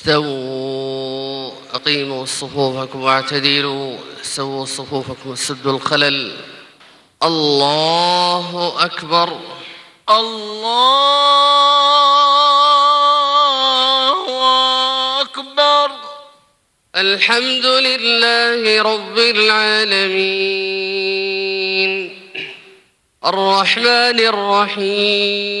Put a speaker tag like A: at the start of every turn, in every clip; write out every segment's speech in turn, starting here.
A: استووا أقيموا صفوفكم واعتدلوا سووا صفوفكم وسدوا الخلل. الله أكبر.
B: الله أكبر.
A: الحمد لله رب العالمين. الرحمن الرحيم.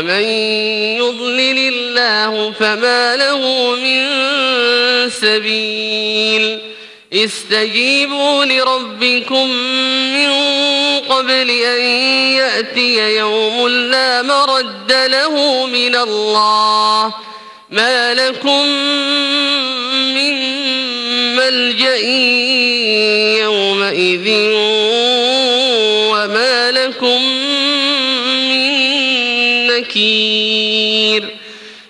A: ومن يضلل الله فما له من سبيل استجيبوا لربكم من قبل أن يأتي يوم لا مرد له من الله ما لكم من ملجأ يومئذ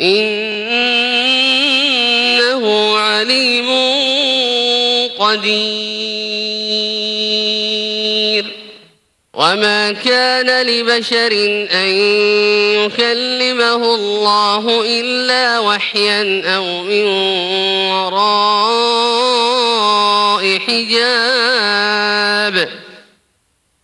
A: إنه عليم قدير. وما كان لبشر أن يكلمه الله إلا وحيا أو من وراء حجاب.